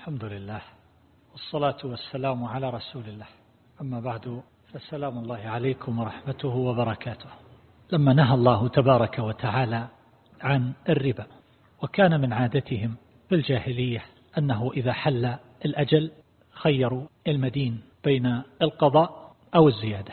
الحمد لله والصلاة والسلام على رسول الله. أما بعد فسلام الله عليكم ورحمته وبركاته. لما نهى الله تبارك وتعالى عن الربا وكان من عادتهم في الجاهلية أنه إذا حل الأجل خيروا المدين بين القضاء أو الزيادة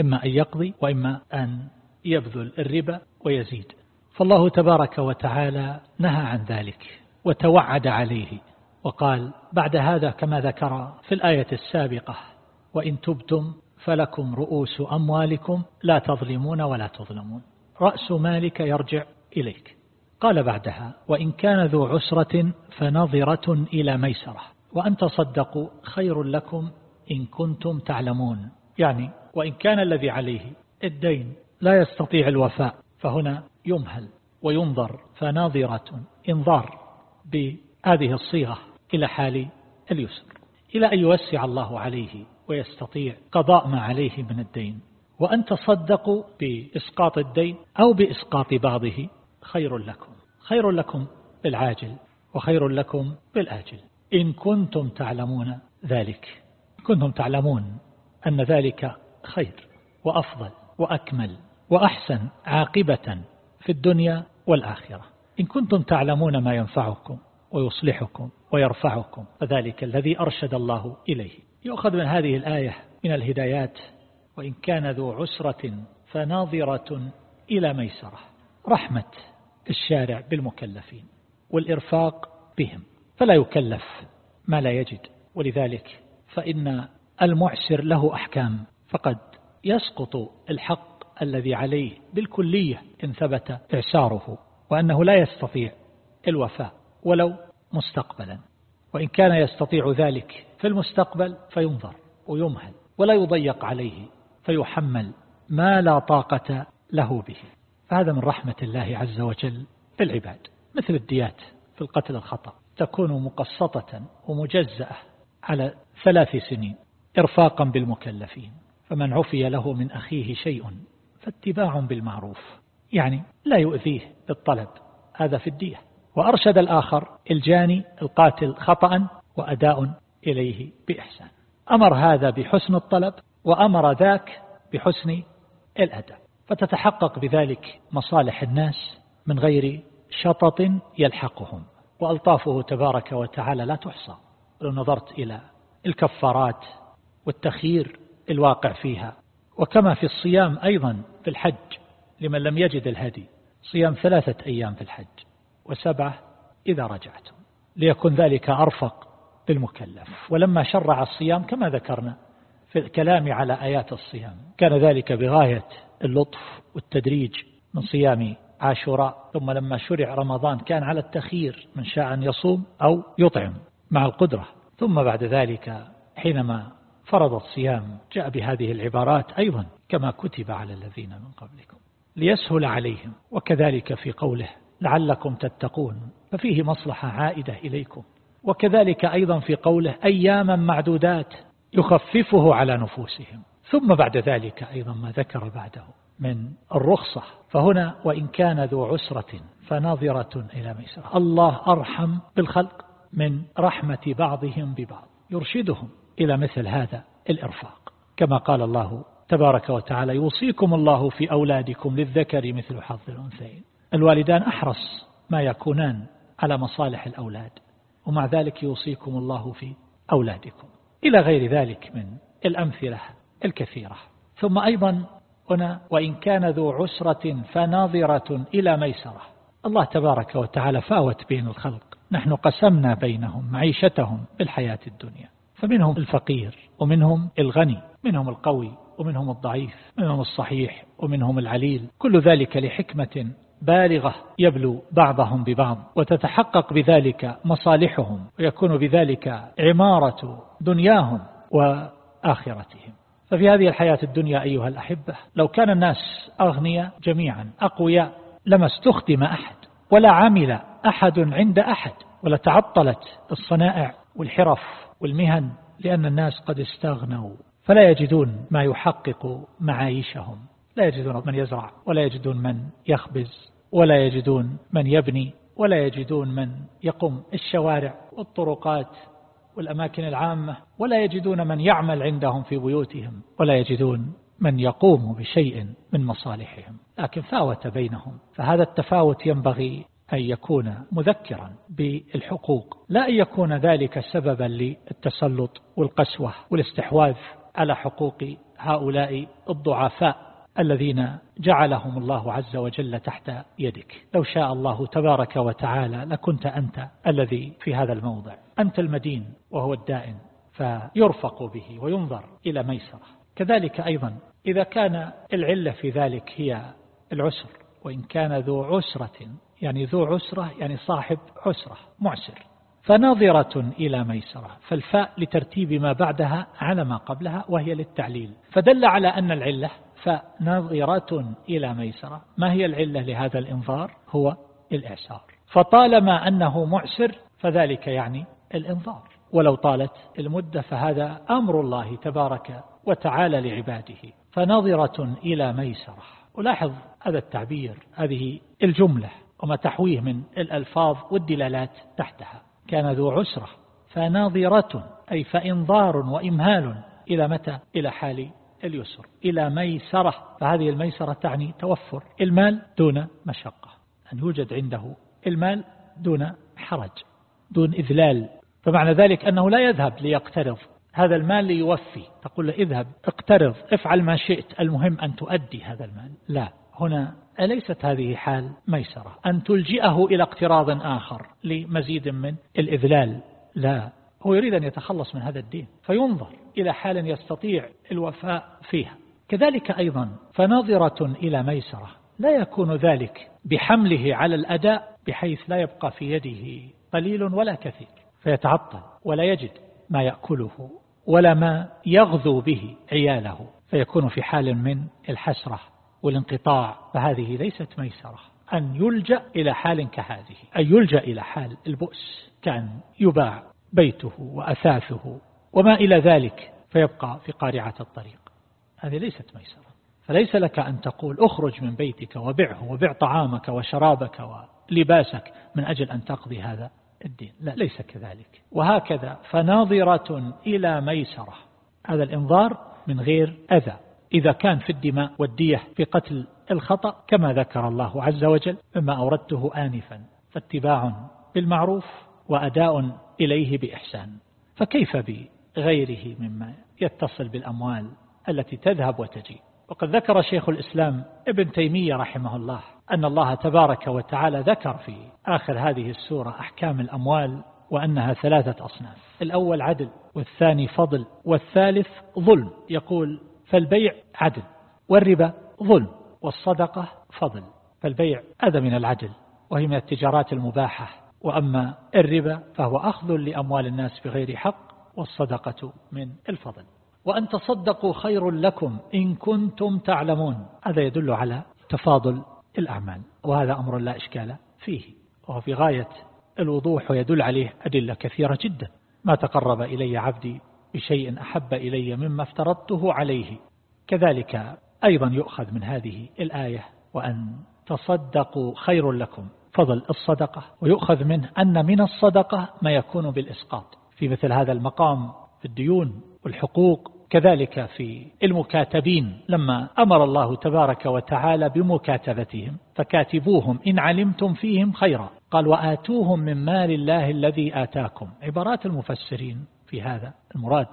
إما أن يقضي وإما أن يبذل الربا ويزيد. فالله تبارك وتعالى نهى عن ذلك وتوعد عليه. وقال بعد هذا كما ذكر في الآية السابقة وإن تبتم فلكم رؤوس أموالكم لا تظلمون ولا تظلمون رأس مالك يرجع إليك. قال بعدها وإن كان ذو عسرة فنظرة إلى ميسرة وأن تصدقوا خير لكم إن كنتم تعلمون. يعني وإن كان الذي عليه الدين لا يستطيع الوفاء فهنا يمهل وينظر فناظرة انظار بهذه الصيغة. إلى حال اليسر إلى أن يوسع الله عليه ويستطيع قضاء ما عليه من الدين. وأن تصدقوا بإسقاط الدين أو بإسقاط بعضه خير لكم خير لكم بالعاجل وخير لكم بالآجل. إن كنتم تعلمون ذلك كنتم تعلمون أن ذلك خير وأفضل وأكمل وأحسن عاقبة في الدنيا والآخرة. إن كنتم تعلمون ما ينفعكم ويصلحكم ويرفعكم فذلك الذي أرشد الله إليه. يؤخذ من هذه الآية من الهدايات وإن كان ذو عسرة فناظرة إلى ميسرة رحمة الشارع بالمكلفين والإرفاق بهم فلا يكلف ما لا يجد. ولذلك فإن المعسر له أحكام فقد يسقط الحق الذي عليه بالكلية إن ثبت إعساره وأنه لا يستطيع الوفاء. ولو مستقبلا. وإن كان يستطيع ذلك في المستقبل فينظر ويمهل ولا يضيق عليه فيحمل ما لا طاقة له به. فهذا من رحمة الله عز وجل بالعباد مثل الديات في القتل الخطأ. تكون مقسطة ومجزأة على ثلاث سنين إرفاقا بالمكلفين. فمن عفي له من أخيه شيء فاتباع بالمعروف. يعني لا يؤذيه بالطلب. هذا في الدية. وأرشد الآخر الجاني القاتل خطأ وأداء إليه بإحسان. أمر هذا بحسن الطلب وأمر ذاك بحسن الأداء فتتحقق بذلك مصالح الناس من غير شطط يلحقهم. وألطافه تبارك وتعالى لا تحصى. لو نظرت إلى الكفارات والتخيير الواقع فيها. وكما في الصيام أيضا في الحج لمن لم يجد الهدي. صيام ثلاثة أيام في الحج. وسبعة إذا رجعتم ليكن ذلك أرفق بالمكلف. ولما شرع الصيام كما ذكرنا في الكلام على آيات الصيام كان ذلك بغاية اللطف والتدريج من صيام عاشوراء. ثم لما شرع رمضان كان على التخيير من شاء أن يصوم أو يطعم مع القدرة. ثم بعد ذلك حينما فرض الصيام جاء بهذه العبارات أيضا كما كتب على الذين من قبلكم ليسهل عليهم. وكذلك في قوله لعلكم تتقون ففيه مصلحة عائدة إليكم. وكذلك أيضا في قوله أياما معدودات يخففه على نفوسهم. ثم بعد ذلك أيضا ما ذكر بعده من الرخصة. فهنا وإن كان ذو عسرة فناظرة إلى ميسرة. الله أرحم بالخلق من رحمة بعضهم ببعض. يرشدهم إلى مثل هذا الإرفاق. كما قال الله تبارك وتعالى يوصيكم الله في أولادكم للذكر مثل حظ الأنثيين. الوالدان أحرص ما يكونان على مصالح الأولاد ومع ذلك يوصيكم الله في أولادكم. إلى غير ذلك من الأمثلة الكثيرة. ثم أيضا هنا وإن كان ذو عسرة فناظرة إلى ميسرة. الله تبارك وتعالى فاوت بين الخلق. نحن قسمنا بينهم معيشتهم بالحياة الدنيا. فمنهم الفقير ومنهم الغني منهم القوي ومنهم الضعيف منهم الصحيح ومنهم العليل. كل ذلك لحكمة بالغة يبلو بعضهم ببعض وتتحقق بذلك مصالحهم ويكون بذلك عمارة دنياهم وآخرتهم. ففي هذه الحياة الدنيا أيها الأحبة لو كان الناس أغنياء جميعا أقوياء لما استخدم أحد ولا عمل أحد عند أحد ولا تعطلت الصنائع والحرف والمهن لأن الناس قد استغنوا فلا يجدون ما يحقق معايشهم. لا يجدون من يزرع ولا يجدون من يخبز ولا يجدون من يبني ولا يجدون من يقوم الشوارع والطرقات والأماكن العامة ولا يجدون من يعمل عندهم في بيوتهم ولا يجدون من يقوم بشيء من مصالحهم. لكن فاوت بينهم. فهذا التفاوت ينبغي أن يكون مذكرا بالحقوق لا أن يكون ذلك سببا للتسلط والقسوة والاستحواذ على حقوق هؤلاء الضعفاء. الذين جعلهم الله عز وجل تحت يدك. لو شاء الله تبارك وتعالى لكنت أنت الذي في هذا الموضع. أنت المدين وهو الدائن فيرفق به وينظر إلى ميسرة. كذلك أيضا إذا كان العلة في ذلك هي العسر وإن كان ذو عسرة يعني ذو عسرة يعني صاحب عسرة معسر. فناظرة إلى ميسرة فالفاء لترتيب ما بعدها على ما قبلها وهي للتعليل. فدل على أن العلة فناظرة إلى ميسرة. ما هي العلة لهذا الإنظار؟ هو الإعسار. فطالما أنه معسر فذلك يعني الإنظار. ولو طالت المدة فهذا أمر الله تبارك وتعالى لعباده. فناظرة إلى ميسرة. ولاحظ هذا التعبير هذه الجملة وما تحويه من الألفاظ والدلالات تحتها. كان ذو عسرة. فناظرة أي فإنظار وإمهال. إلى متى؟ إلى حال اليسر إلى ميسرة فهذه الميسرة تعني توفر. المال دون مشقة. أن يوجد عنده المال دون حرج دون إذلال. فمعنى ذلك أنه لا يذهب ليقترض. هذا المال ليوفي. تقول له اذهب اقترض افعل ما شئت المهم أن تؤدي هذا المال. لا. هنا أليست هذه حال ميسرة؟ أن تلجئه إلى اقتراض آخر لمزيد من الإذلال. لا. هو يريد أن يتخلص من هذا الدين فينظر إلى حال يستطيع الوفاء فيها. كذلك أيضا فناظرة إلى ميسرة. لا يكون ذلك بحمله على الأداء بحيث لا يبقى في يده قليل ولا كثير. فيتعطل ولا يجد ما يأكله ولا ما يغذو به عياله. فيكون في حال من الحسرة والانقطاع. فهذه ليست ميسرة. أن يلجأ إلى حال كهذه أن يلجأ إلى حال البؤس كأن يباع بيته وأثاثه وما إلى ذلك فيبقى في قارعة الطريق. هذه ليست ميسرة. فليس لك أن تقول أخرج من بيتك وبعه وبع طعامك وشرابك ولباسك من أجل أن تقضي هذا الدين. لا ليس كذلك. وهكذا فناظرة إلى ميسرة. هذا الإنظار من غير أذى. إذا كان في الدماء والدية في قتل الخطأ كما ذكر الله عز وجل مما أوردته آنفا فاتباع بالمعروف وأداء إليه بإحسان. فكيف بغيره مما يتصل بالأموال التي تذهب وتجي؟ وقد ذكر شيخ الإسلام ابن تيمية رحمه الله أن الله تبارك وتعالى ذكر في آخر هذه السورة أحكام الأموال وأنها ثلاثة أصناف. الأول عدل والثاني فضل والثالث ظلم. يقول فالبيع عدل والربا ظلم والصدقة فضل. فالبيع هذا من العدل وهي من التجارات المباحة. وأما الربا فهو أخذ لأموال الناس بغير حق والصدقة من الفضل. وأن تصدقوا خير لكم إن كنتم تعلمون. هذا يدل على تفاضل الأعمال وهذا أمر لا إشكال فيه. وهو في غاية الوضوح ويدل عليه أدلة كثيرة جدا. ما تقرب إلي عبدي بشيء أحب إلي مما افترضته عليه. كذلك أيضا يؤخذ من هذه الآية وأن تصدقوا خير لكم فضل الصدقة ويؤخذ منه أن من الصدقة ما يكون بالإسقاط. في مثل هذا المقام في الديون والحقوق كذلك في المكاتبين. لما أمر الله تبارك وتعالى بمكاتبتهم فكاتبوهم إن علمتم فيهم خيرا. قال وآتوهم من مال الله الذي آتاكم. عبارات المفسرين في هذا المراد.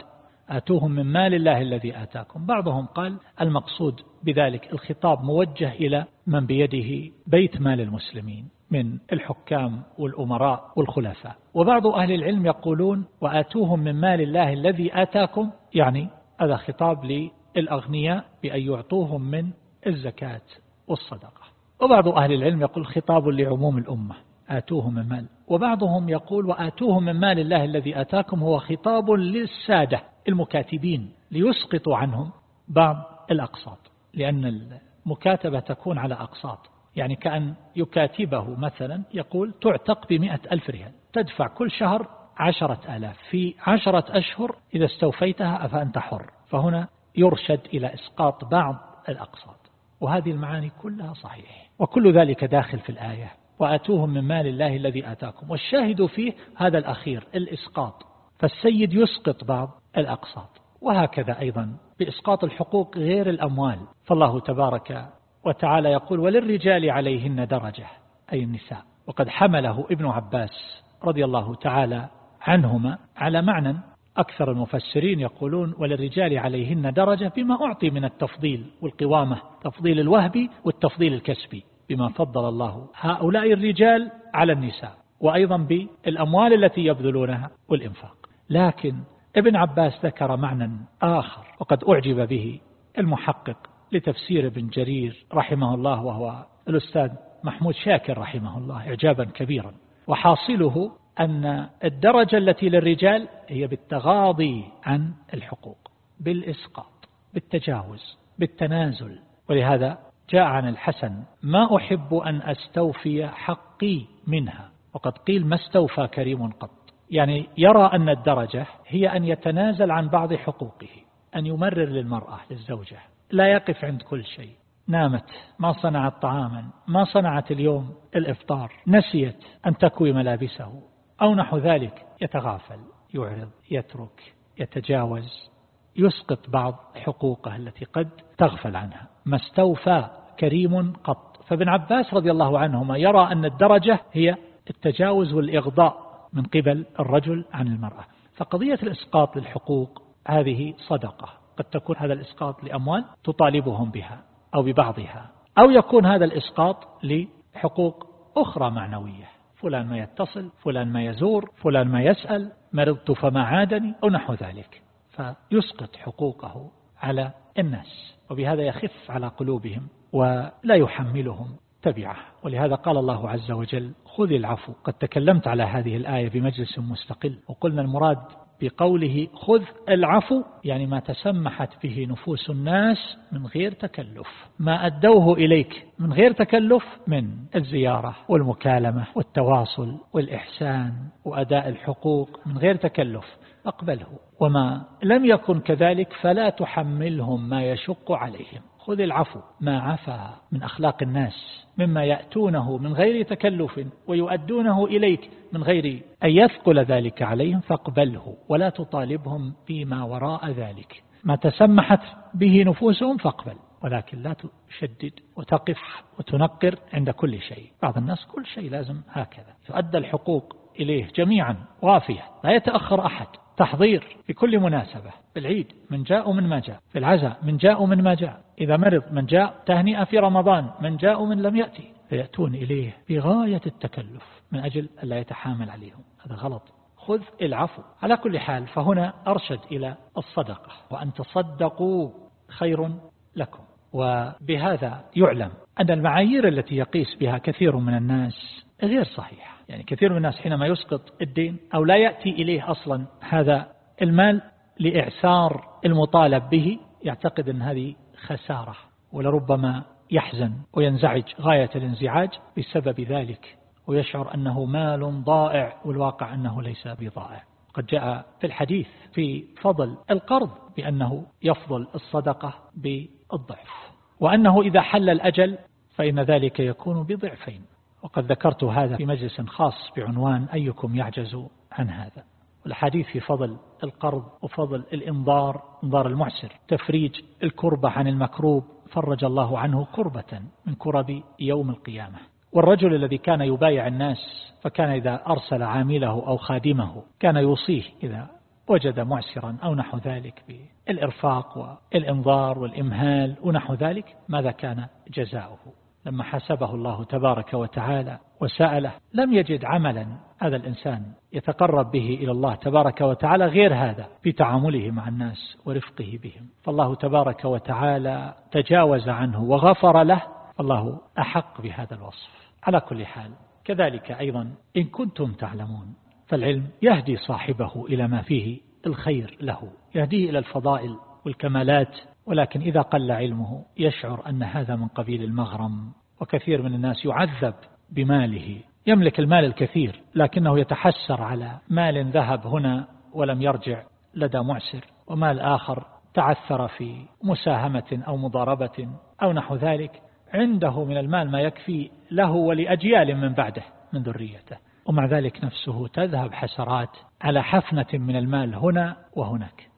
آتوهم من مال الله الذي آتاكم. بعضهم قال المقصود بذلك الخطاب موجه إلى من بيده بيت مال المسلمين. من الحكام والأمراء والخلفاء. وبعض أهل العلم يقولون وآتوهم من مال الله الذي آتاكم يعني هذا خطاب للأغنياء بأن يعطوهم من الزكاة والصدقة. وبعض أهل العلم يقول خطاب لعموم الأمة آتوهم من مال. وبعضهم يقول وآتوهم من مال الله الذي آتاكم هو خطاب للسادة المكاتبين ليسقطوا عنهم بعض الأقساط لأن المكاتبة تكون على أقساط. يعني كأن يكاتبه مثلا يقول تعتق بمئة ألف ريال تدفع كل شهر عشرة آلاف. في عشرة أشهر إذا استوفيتها فأنت حر. فهنا يرشد إلى إسقاط بعض الأقساط. وهذه المعاني كلها صحيح وكل ذلك داخل في الآية. وآتوهم من مال الله الذي آتاكم. والشاهد فيه هذا الأخير الإسقاط. فالسيد يسقط بعض الأقساط. وهكذا أيضا بإسقاط الحقوق غير الأموال. فالله تبارك وتعالى يقول وللرجال عليهن درجة أي النساء. وقد حمله ابن عباس رضي الله تعالى عنهما على معنى أكثر المفسرين يقولون وللرجال عليهن درجة بما أعطي من التفضيل والقوامة تفضيل الوهبي والتفضيل الكسبي بما فضل الله هؤلاء الرجال على النساء وأيضا بالأموال التي يبذلونها والإنفاق. لكن ابن عباس ذكر معنى آخر وقد أعجب به المحقق لتفسير ابن جرير رحمه الله وهو الأستاذ محمود شاكر رحمه الله إعجابا كبيرا. وحاصله أن الدرجة التي للرجال هي بالتغاضي عن الحقوق بالإسقاط بالتجاوز بالتنازل. ولهذا جاء عن الحسن ما أحب أن أستوفي حقي منها؟ وقد قيل ما استوفى كريم قط؟ يعني يرى أن الدرجة هي أن يتنازل عن بعض حقوقه أن يمرر للمرأة للزوجة. لا يقف عند كل شيء. نامت ما صنعت طعاما ما صنعت اليوم الإفطار نسيت أن تكوي ملابسه أو نحو ذلك. يتغافل يعرض يترك يتجاوز يسقط بعض حقوقه التي قد تغفل عنها. ما استوفى كريم قط. فابن عباس رضي الله عنهما يرى أن الدرجة هي التجاوز والإغضاء من قبل الرجل عن المرأة. فقضية الإسقاط للحقوق هذه صدقة. قد تكون هذا الإسقاط لأموال تطالبهم بها أو ببعضها أو يكون هذا الإسقاط لحقوق أخرى معنوية. فلان ما يتصل فلان ما يزور فلان ما يسأل مرضت فما عادني أو نحو ذلك. فيسقط حقوقه على الناس وبهذا يخف على قلوبهم ولا يحملهم تبعه. ولهذا قال الله عز وجل خذ العفو. قد تكلمت على هذه الآية بمجلس مستقل وقلنا المراد بقوله خذ العفو يعني ما تسمحت به نفوس الناس من غير تكلف. ما أدوه إليك من غير تكلف من الزيارة والمكالمة والتواصل والإحسان وأداء الحقوق من غير تكلف. أقبله. وما لم يكن كذلك فلا تحملهم ما يشق عليهم. خذ العفو ما عفا من أخلاق الناس مما يأتونه من غير تكلف ويؤدونه إليك من غير أن يثقل ذلك عليهم فاقبله ولا تطالبهم فيما وراء ذلك. ما تسمحت به نفوسهم فاقبل ولكن لا تشدد وتقف وتنقر عند كل شيء. بعض الناس كل شيء لازم هكذا. يؤدى الحقوق إليه جميعا وافية لا يتأخر أحد. تحضير في كل مناسبة. في العيد من جاء ومن ما جاء. في العزاء من جاء ومن ما جاء. إذا مرض من جاء تهنئة في رمضان من جاء ومن لم يأتي فيأتون إليه بغاية التكلف من أجل ألا يتحامل عليهم. هذا غلط. خذ العفو. على كل حال فهنا أرشد إلى الصدقة. وأن تصدقوا خير لكم. وبهذا يعلم أن المعايير التي يقيس بها كثير من الناس غير صحيحة. يعني كثير من الناس حينما يسقط الدين أو لا يأتي إليه أصلا هذا المال لإعسار المطالب به يعتقد أن هذه خسارة ولربما يحزن وينزعج غاية الانزعاج بسبب ذلك ويشعر أنه مال ضائع والواقع أنه ليس بضائع. قد جاء في الحديث في فضل القرض بأنه يفضل الصدقة بالضعف وأنه إذا حل الأجل فإن ذلك يكون بضعفين. وقد ذكرت هذا في مجلس خاص بعنوان أيكم يعجز عن هذا. والحديث في فضل القرض وفضل الإنظار انظار المعسر. تفريج الكربة عن المكروب فرج الله عنه كربة من كرب يوم القيامة. والرجل الذي كان يبايع الناس فكان إذا أرسل عامله أو خادمه كان يوصيه إذا وجد معسرا أو نحو ذلك بالإرفاق والإنظار والإمهال ونحو ذلك ماذا كان جزاؤه؟ لما حسبه الله تبارك وتعالى وسأله لم يجد عملا هذا الإنسان يتقرب به إلى الله تبارك وتعالى غير هذا في تعامله مع الناس ورفقه بهم؟ فالله تبارك وتعالى تجاوز عنه وغفر له فالله أحق بهذا الوصف. على كل حال كذلك أيضا إن كنتم تعلمون فالعلم يهدي صاحبه إلى ما فيه الخير له يهديه إلى الفضائل والكمالات ولكن إذا قل علمه يشعر أن هذا من قبيل المغرم وكثير من الناس يعذب بماله يملك المال الكثير لكنه يتحسر على مال ذهب هنا ولم يرجع لدى معسر ومال آخر تعثر في مساهمة أو مضاربة أو نحو ذلك عنده من المال ما يكفي له ولأجيال من بعده من ذريته. ومع ذلك نفسه تذهب حسرات على حفنة من المال هنا وهناك.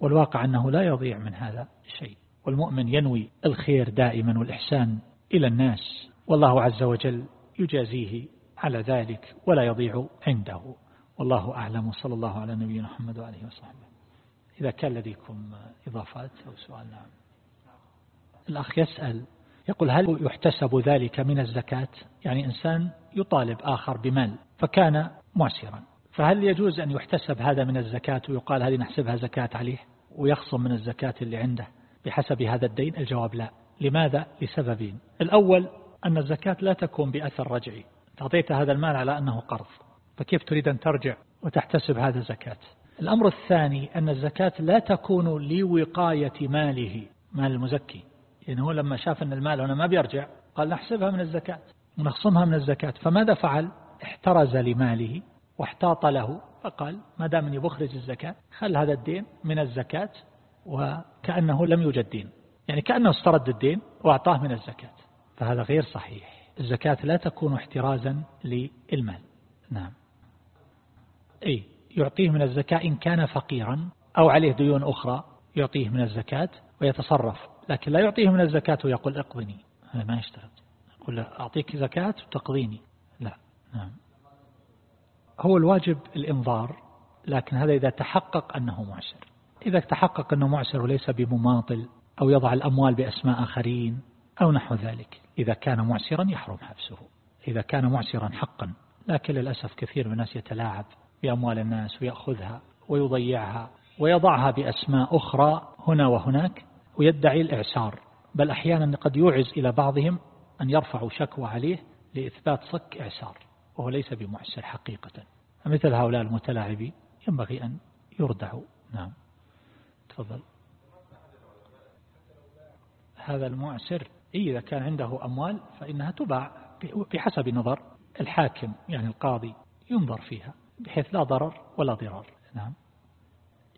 والواقع أنه لا يضيع من هذا شيء والمؤمن ينوي الخير دائما والإحسان إلى الناس. والله عز وجل يجازيه على ذلك ولا يضيع عنده. والله أعلم. صلى الله على نبينا محمد وعليه وصحبه. إذا كان لديكم إضافات أو سؤال نعم. الأخ يسأل يقول هل يحتسب ذلك من الزكاة؟ يعني إنسان يطالب آخر بمال. فكان معسرا. فهل يجوز أن يحتسب هذا من الزكاة ويقال هذه نحسبها زكاة عليه ويخصم من الزكاة اللي عنده بحسب هذا الدين؟ الجواب لا. لماذا؟ لسببين الأول أن الزكاة لا تكون بأثر رجعي. تعطيت هذا المال على أنه قرض. فكيف تريد أن ترجع وتحتسب هذا زكاة الأمر الثاني أن الزكاة لا تكون لوقاية ماله مال المزكي. يعني هو لما شاف أن المال هنا ما بيرجع قال نحسبها من الزكاة. ونخصمها من الزكاة. فماذا فعل؟ احترز لماله واحتاط له فقال ما دام أني بخرج الزكاة خل هذا الدين من الزكاة. وكأنه لم يوجد دين يعني كأنه استرد الدين وأعطاه من الزكاة. فهذا غير صحيح. الزكاة لا تكون احترازا للمال. نعم. أي يعطيه من الزكاة إن كان فقيرا أو عليه ديون أخرى يعطيه من الزكاة ويتصرف لكن لا يعطيه من الزكاة ويقول اقضني. هذا ما يشترط. يقول أعطيك زكاة وتقضيني. نعم. هو الواجب الإنظار لكن هذا إذا تحقق أنه معسر. إذا تحقق أنه معسر وليس بمماطل أو يضع الأموال بأسماء آخرين أو نحو ذلك إذا كان معسرا يحرم حبسه. إذا كان معسرا حقا لكن للأسف كثير من الناس يتلاعب بأموال الناس ويأخذها ويضيعها ويضعها بأسماء أخرى هنا وهناك ويدعي الإعسار. بل أحيانا قد يوعز إلى بعضهم أن يرفعوا شكوى عليه لإثبات صك إعسار. وهو ليس بمعسر حقيقة. فمثل هؤلاء المتلاعبين ينبغي أن يردعوا. نعم. تفضل. هذا المعسر إذا كان عنده أموال فإنها تباع بحسب نظر الحاكم يعني القاضي ينظر فيها بحيث لا ضرر ولا ضرار. نعم.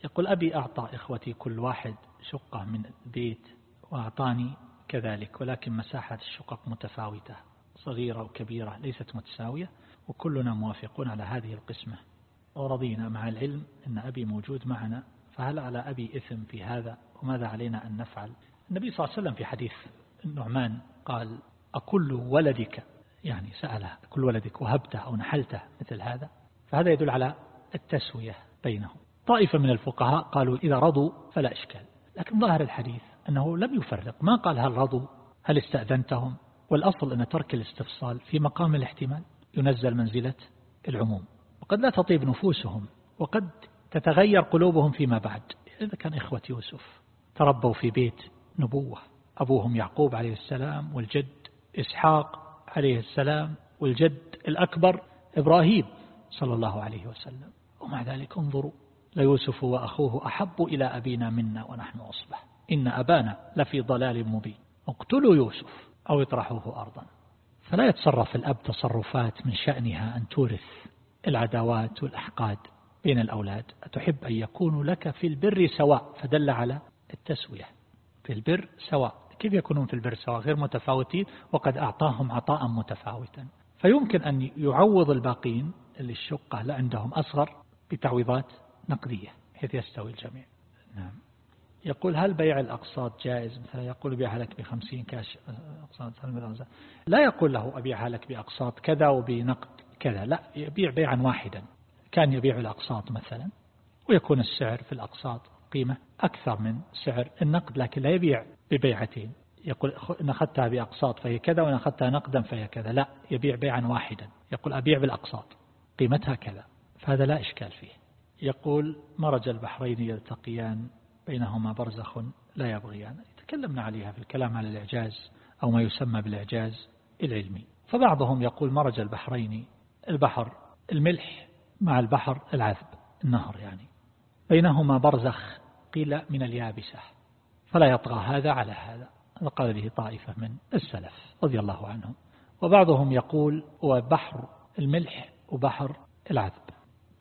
يقول أبي أعطى إخوتي كل واحد شقة من البيت وأعطاني كذلك ولكن مساحة الشقق متفاوتة صغيرة وكبيرة ليست متساوية. وكلنا موافقون على هذه القسمة ورضينا مع العلم أن أبي موجود معنا فهل على أبي إثم في هذا؟ وماذا علينا أن نفعل؟ النبي صلى الله عليه وسلم في حديث النعمان قال أكل ولدك؟ يعني سأله كل ولدك وهبته أو نحلته مثل هذا؟ فهذا يدل على التسوية بينهم. طائفة من الفقهاء قالوا إذا رضوا فلا إشكال. لكن ظاهر الحديث أنه لم يفرق. ما قال هل رضوا؟ هل استأذنتهم؟ والأصل أن ترك الاستفصال في مقام الاحتمال. ينزل منزلة العموم. وقد لا تطيب نفوسهم وقد تتغير قلوبهم فيما بعد. إذا كان إخوة يوسف تربوا في بيت نبوة أبوهم يعقوب عليه السلام والجد إسحاق عليه السلام والجد الأكبر إبراهيم صلى الله عليه وسلم. ومع ذلك انظروا ليوسف وأخوه أحب إلى أبينا منا ونحن أصبح. إن أبانا لفي ضلال مبين. اقتلوا يوسف أو اطرحوه أرضا. فلا يتصرف الأب تصرفات من شأنها أن تورث العداوات والأحقاد بين الأولاد. أتحب أن يكونوا لك في البر سواء؟ فدل على التسوية. في البر سواء. كيف يكونون في البر سواء؟ غير متفاوتين وقد أعطاهم عطاء متفاوتا. فيمكن أن يعوض الباقين اللي الشقة لا عندهم أصغر بتعويضات نقدية. حيث يستوي الجميع. نعم. يقول هل بيع الأقساط جائز؟ مثلا يقول بيعها لك بخمسين كاش أقساط لا يقول له أبيعها لك بأقساط كذا وبنقد كذا لا يبيع بيعا واحدا. كان يبيع الأقساط مثلا ويكون السعر في الأقساط قيمة أكثر من سعر النقد لكن لا يبيع ببيعتين. يقول إن أخذتها بأقساط فهي كذا وإن أخذتها نقدا فهي كذا. لا يبيع بيعا واحدا. يقول أبيع بالأقساط قيمتها كذا. فهذا لا إشكال فيه. يقول مرج البحرين يلتقيان بينهما برزخ لا يبغيان تكلمنا عليها في الكلام على الإعجاز أو ما يسمى بالإعجاز العلمي. فبعضهم يقول مرج البحرين البحر الملح مع البحر العذب النهر يعني. بينهما برزخ قيل من اليابسة. فلا يطغى هذا على هذا. هذا قال به طائفة من السلف رضي الله عنهم. وبعضهم يقول هو بحر الملح وبحر العذب.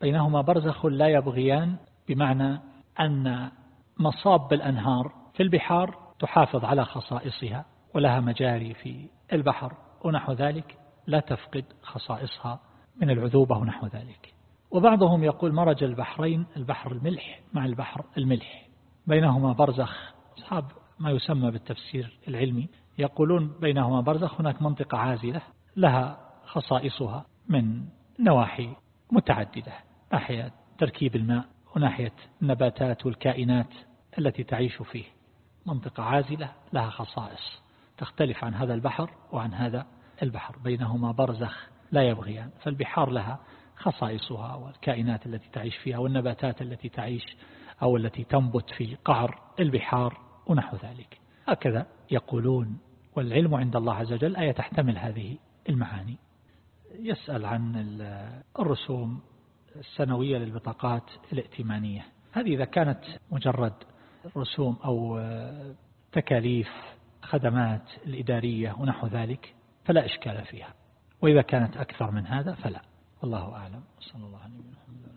بينهما برزخ لا يبغيان بمعنى أن مصاب الأنهار في البحار تحافظ على خصائصها ولها مجاري في البحر ونحو ذلك. لا تفقد خصائصها من العذوبة ونحو ذلك. وبعضهم يقول مرج البحرين البحر الملح مع البحر الملح. بينهما برزخ. أصحاب ما يسمى بالتفسير العلمي يقولون بينهما برزخ هناك منطقة عازلة لها خصائصها من نواحي متعددة ناحية تركيب الماء وناحية النباتات والكائنات. التي تعيش فيه. منطقة عازلة لها خصائص. تختلف عن هذا البحر وعن هذا البحر. بينهما برزخ لا يبغيان. فالبحار لها خصائصها والكائنات التي تعيش فيها والنباتات التي تعيش أو التي تنبت في قعر البحار ونحو ذلك. هكذا يقولون والعلم عند الله عز وجل آية تحتمل هذه المعاني. يسأل عن الرسوم السنوية للبطاقات الائتمانية. هذه إذا كانت مجرد رسوم أو تكاليف خدمات الإدارية ونحو ذلك فلا إشكال فيها. وإذا كانت أكثر من هذا فلا. والله أعلم. صلى الله عليه وسلم